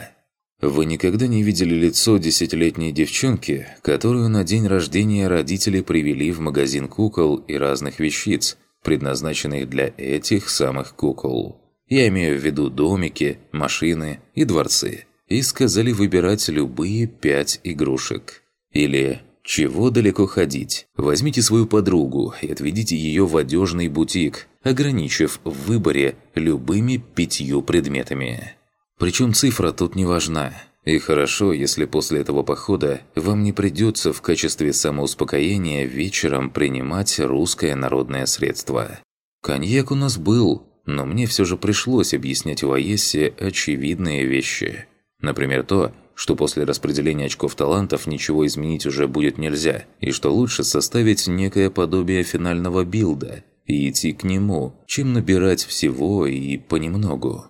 Вы никогда не видели лицо десятилетней девчонки, которую на день рождения родители привели в магазин кукол и разных вещиц, предназначенных для этих самых кукол? Я имею в виду домики, машины и дворцы. И сказали выбирать любые пять игрушек. Или чего далеко ходить? Возьмите свою подругу и отведите ее в одежный бутик, ограничив в выборе любыми пятью предметами. Причем цифра тут не важна. И хорошо, если после этого похода вам не придется в качестве самоуспокоения вечером принимать русское народное средство. Коньяк у нас был, но мне все же пришлось объяснять в Аессе очевидные вещи. Например, то, что после распределения очков талантов ничего изменить уже будет нельзя, и что лучше составить некое подобие финального билда и идти к нему, чем набирать всего и понемногу.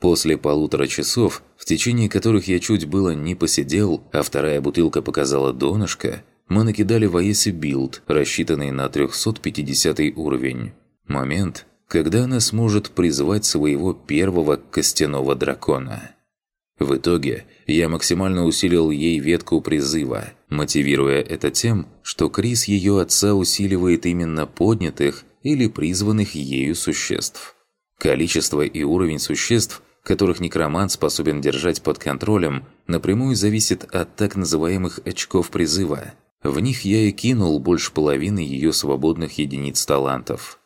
После полутора часов, в течение которых я чуть было не поседел, а вторая бутылка показала донышко, мы накидали в Аэсе билд, рассчитанный на 350 уровень. Момент, когда она сможет призвать своего первого костяного дракона. В итоге я максимально усилил ей ветку призыва, мотивируя это тем, что Крис ее отца усиливает именно поднятых или призванных ею существ. Количество и уровень существ, которых некромант способен держать под контролем, напрямую зависит от так называемых очков призыва. В них я и кинул больше половины ее свободных единиц талантов.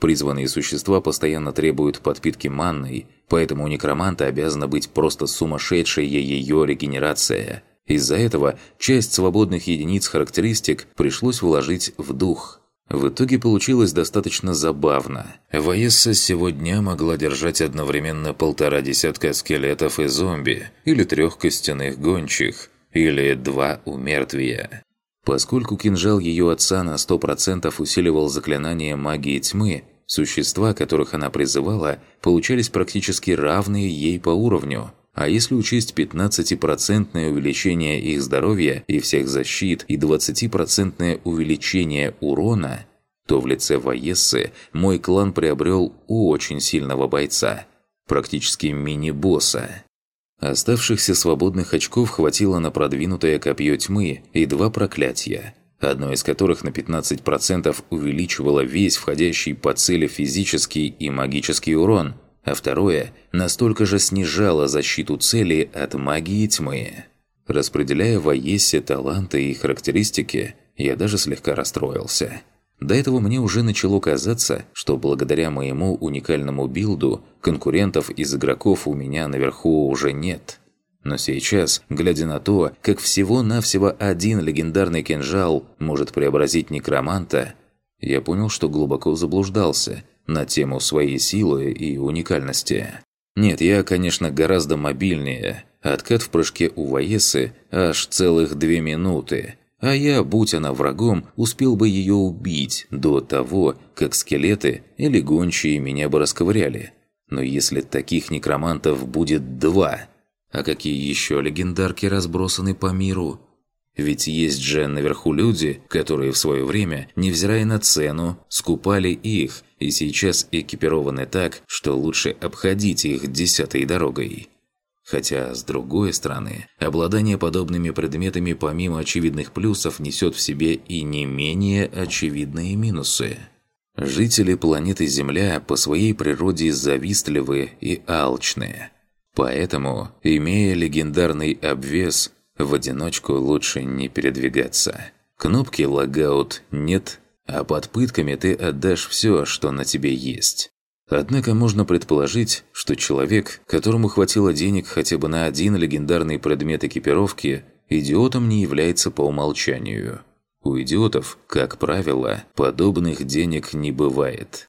Призванные существа постоянно требуют подпитки манной, поэтому у некроманта обязана быть просто сумасшедшая ее регенерация. Из-за этого часть свободных единиц характеристик пришлось вложить в дух. В итоге получилось достаточно забавно. Ваесса сегодня могла держать одновременно полтора десятка скелетов и зомби, или трех костяных гончих, или два умертвия. Поскольку кинжал ее отца на 100% усиливал заклинание магии тьмы, существа, которых она призывала, получались практически равные ей по уровню. А если учесть 15% увеличение их здоровья и всех защит и 20% увеличение урона, то в лице Ваессы мой клан приобрел очень сильного бойца, практически мини-босса. Оставшихся свободных очков хватило на продвинутое копье тьмы и два проклятия, одно из которых на 15% увеличивало весь входящий по цели физический и магический урон, а второе настолько же снижало защиту цели от магии тьмы. Распределяя в Аессе таланты и характеристики, я даже слегка расстроился – до этого мне уже начало казаться, что благодаря моему уникальному билду конкурентов из игроков у меня наверху уже нет. Но сейчас, глядя на то, как всего-навсего один легендарный кинжал может преобразить некроманта, я понял, что глубоко заблуждался на тему своей силы и уникальности. Нет, я, конечно, гораздо мобильнее. Откат в прыжке у Ваесы аж целых две минуты – а я, будь она врагом, успел бы ее убить до того, как скелеты или гончие меня бы расковыряли. Но если таких некромантов будет два, а какие еще легендарки разбросаны по миру? Ведь есть же наверху люди, которые в свое время, невзирая на цену, скупали их и сейчас экипированы так, что лучше обходить их десятой дорогой. Хотя, с другой стороны, обладание подобными предметами помимо очевидных плюсов несет в себе и не менее очевидные минусы. Жители планеты Земля по своей природе завистливы и алчные. Поэтому, имея легендарный обвес, в одиночку лучше не передвигаться. Кнопки логаут нет, а под пытками ты отдашь все, что на тебе есть. Однако можно предположить, что человек, которому хватило денег хотя бы на один легендарный предмет экипировки, идиотом не является по умолчанию. У идиотов, как правило, подобных денег не бывает.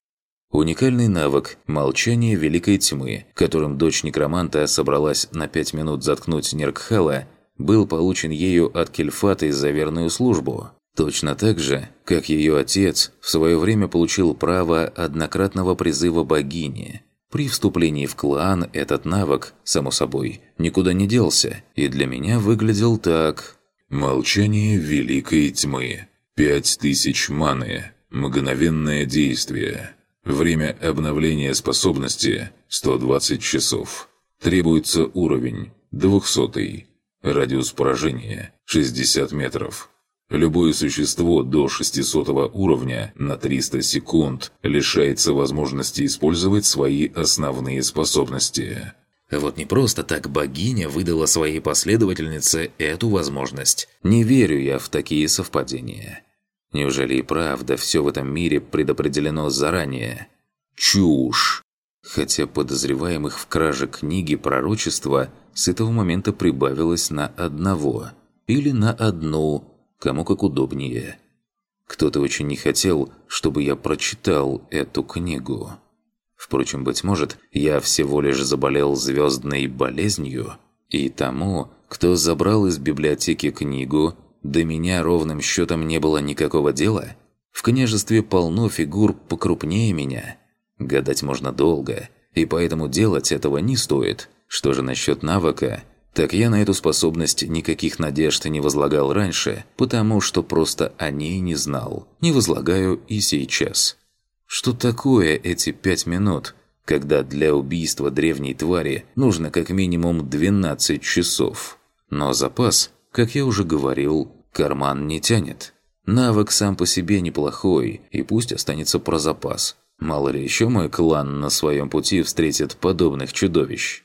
Уникальный навык «Молчание Великой Тьмы», которым дочь некроманта собралась на пять минут заткнуть Неркхала, был получен ею от Кельфаты за верную службу – Точно так же, как ее отец в свое время получил право однократного призыва богини. При вступлении в клан этот навык, само собой, никуда не делся, и для меня выглядел так. «Молчание Великой Тьмы. Пять тысяч маны. Мгновенное действие. Время обновления способности – 120 часов. Требуется уровень – 200. Радиус поражения – 60 метров. Любое существо до 600 уровня на 300 секунд лишается возможности использовать свои основные способности. Вот не просто так богиня выдала своей последовательнице эту возможность. Не верю я в такие совпадения. Неужели и правда все в этом мире предопределено заранее? Чушь! Хотя подозреваемых в краже книги пророчества с этого момента прибавилось на одного. Или на одну – кому как удобнее. Кто-то очень не хотел, чтобы я прочитал эту книгу. Впрочем, быть может, я всего лишь заболел звездной болезнью, и тому, кто забрал из библиотеки книгу, до меня ровным счетом не было никакого дела. В княжестве полно фигур покрупнее меня. Гадать можно долго, и поэтому делать этого не стоит. Что же насчет навыка, так я на эту способность никаких надежд не возлагал раньше, потому что просто о ней не знал. Не возлагаю и сейчас. Что такое эти пять минут, когда для убийства древней твари нужно как минимум 12 часов? Но запас, как я уже говорил, карман не тянет. Навык сам по себе неплохой, и пусть останется про запас. Мало ли еще мой клан на своем пути встретит подобных чудовищ.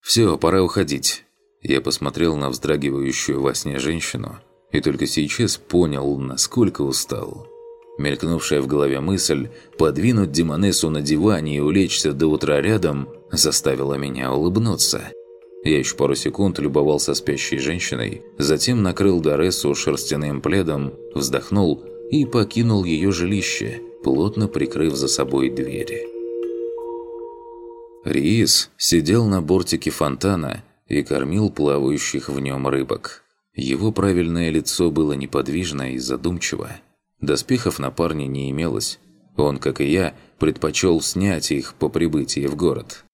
Все, пора уходить. Я посмотрел на вздрагивающую во сне женщину и только сейчас понял, насколько устал. Мелькнувшая в голове мысль подвинуть Демонессу на диване и улечься до утра рядом заставила меня улыбнуться. Я еще пару секунд любовался спящей женщиной, затем накрыл Доресу шерстяным пледом, вздохнул и покинул ее жилище, плотно прикрыв за собой двери. Риис сидел на бортике фонтана и кормил плавающих в нем рыбок. Его правильное лицо было неподвижно и задумчиво. Доспехов на парне не имелось. Он, как и я, предпочел снять их по прибытии в город.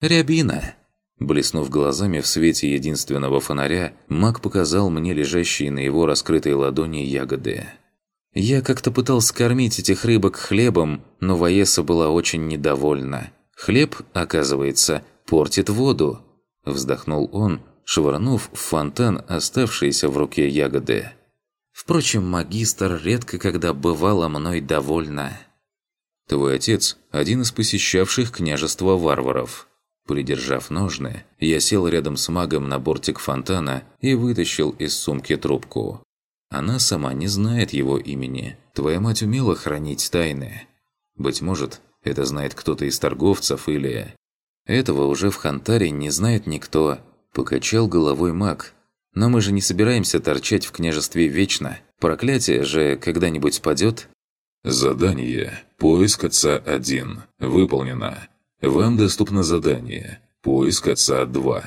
«Рябина!» Блеснув глазами в свете единственного фонаря, маг показал мне лежащие на его раскрытой ладони ягоды. Я как-то пытался кормить этих рыбок хлебом, но Ваеса была очень недовольна. Хлеб, оказывается, портит воду. Вздохнул он, швырнув в фонтан оставшиеся в руке ягоды. Впрочем, магистр редко когда бывала мной довольна. «Твой отец – один из посещавших княжество варваров», Придержав ножны, я сел рядом с магом на бортик фонтана и вытащил из сумки трубку. Она сама не знает его имени. Твоя мать умела хранить тайны. Быть может, это знает кто-то из торговцев или... Этого уже в Хантаре не знает никто. Покачал головой маг. Но мы же не собираемся торчать в княжестве вечно. Проклятие же когда-нибудь падет. Задание. Поиск отца 1. Выполнено. Вам доступно задание «Поиск отца 2».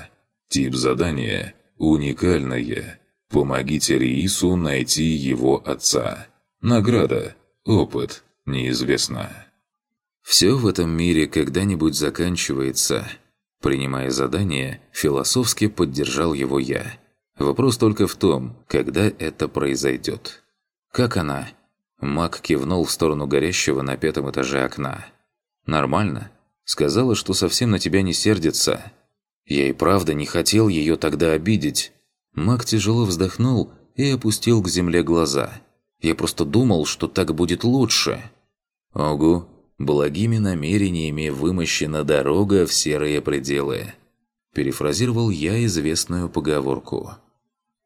Тип задания «Уникальное». Помогите Риису найти его отца. Награда. Опыт. Неизвестно. Все в этом мире когда-нибудь заканчивается. Принимая задание, философски поддержал его я. Вопрос только в том, когда это произойдет. «Как она?» Мак кивнул в сторону горящего на пятом этаже окна. «Нормально?» Сказала, что совсем на тебя не сердится. Я и правда не хотел ее тогда обидеть. Мак тяжело вздохнул и опустил к земле глаза. Я просто думал, что так будет лучше. Ого, благими намерениями вымощена дорога в серые пределы. Перефразировал я известную поговорку.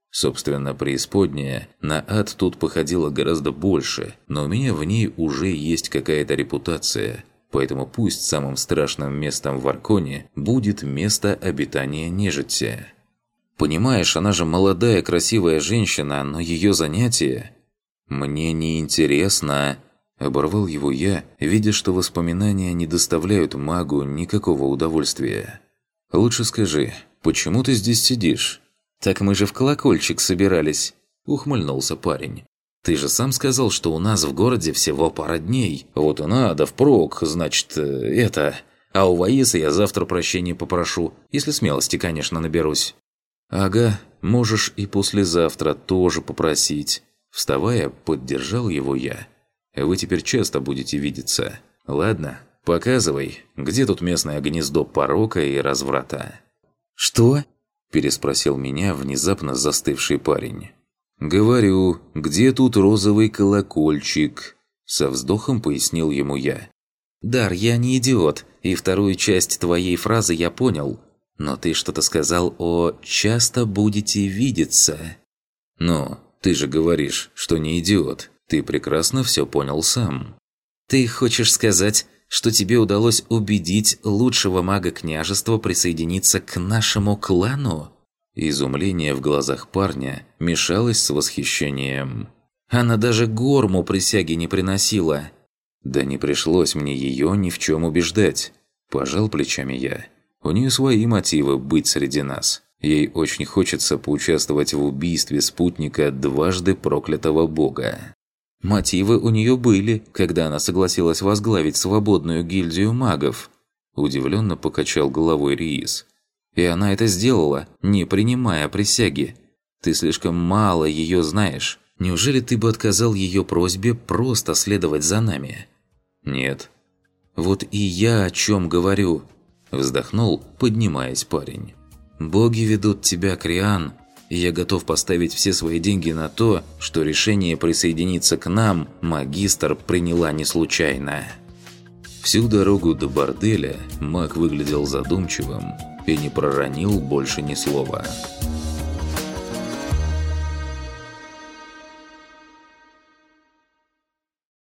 Собственно, преисподняя на ад тут походила гораздо больше, но у меня в ней уже есть какая-то репутация – Поэтому пусть самым страшным местом в Арконе будет место обитания нежити. Понимаешь, она же молодая красивая женщина, но ее занятие... Мне не интересно. Оборвал его я, видя, что воспоминания не доставляют магу никакого удовольствия. «Лучше скажи, почему ты здесь сидишь?» «Так мы же в колокольчик собирались», – ухмыльнулся парень. Ты же сам сказал, что у нас в городе всего пара дней. Вот и надо впрок, значит, э, это... А у Ваиса я завтра прощения попрошу, если смелости, конечно, наберусь». «Ага, можешь и послезавтра тоже попросить». Вставая, поддержал его я. «Вы теперь часто будете видеться. Ладно, показывай, где тут местное гнездо порока и разврата?» «Что?» – переспросил меня внезапно застывший парень. «Говорю, где тут розовый колокольчик?» Со вздохом пояснил ему я. «Дар, я не идиот, и вторую часть твоей фразы я понял. Но ты что-то сказал о «часто будете видеться». «Ну, ты же говоришь, что не идиот. Ты прекрасно все понял сам». «Ты хочешь сказать, что тебе удалось убедить лучшего мага княжества присоединиться к нашему клану?» Изумление в глазах парня мешалось с восхищением. Она даже горму присяги не приносила. Да не пришлось мне ее ни в чем убеждать. Пожал плечами я. У нее свои мотивы быть среди нас. Ей очень хочется поучаствовать в убийстве спутника дважды проклятого бога. Мотивы у нее были, когда она согласилась возглавить свободную гильдию магов. Удивленно покачал головой Риис. И она это сделала, не принимая присяги. Ты слишком мало ее знаешь. Неужели ты бы отказал ее просьбе просто следовать за нами? Нет. Вот и я о чем говорю. Вздохнул, поднимаясь парень. Боги ведут тебя, Криан, я готов поставить все свои деньги на то, что решение присоединиться к нам магистр приняла не случайно. Всю дорогу до борделя маг выглядел задумчивым, и не проронил больше ни слова.